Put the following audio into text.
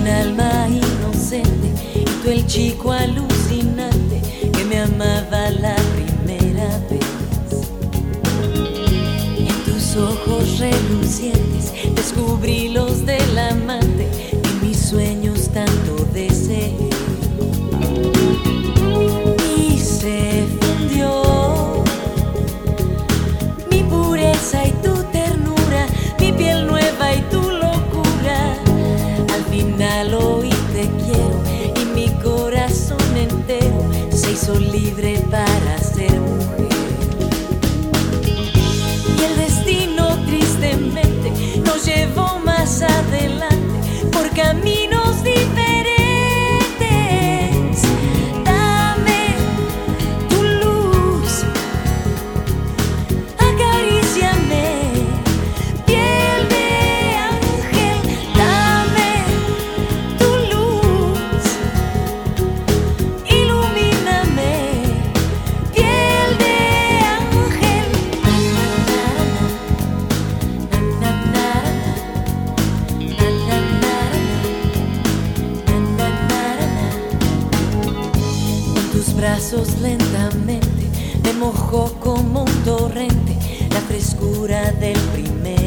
un alma inocente y tú el chico alucinante que me amaba la primera vez. En tus ojos relucientes descubrí los del Hoy te quiero y mi corazón entero se hizo libre brazos lentamente me mojó como un torrente la frescura del primer.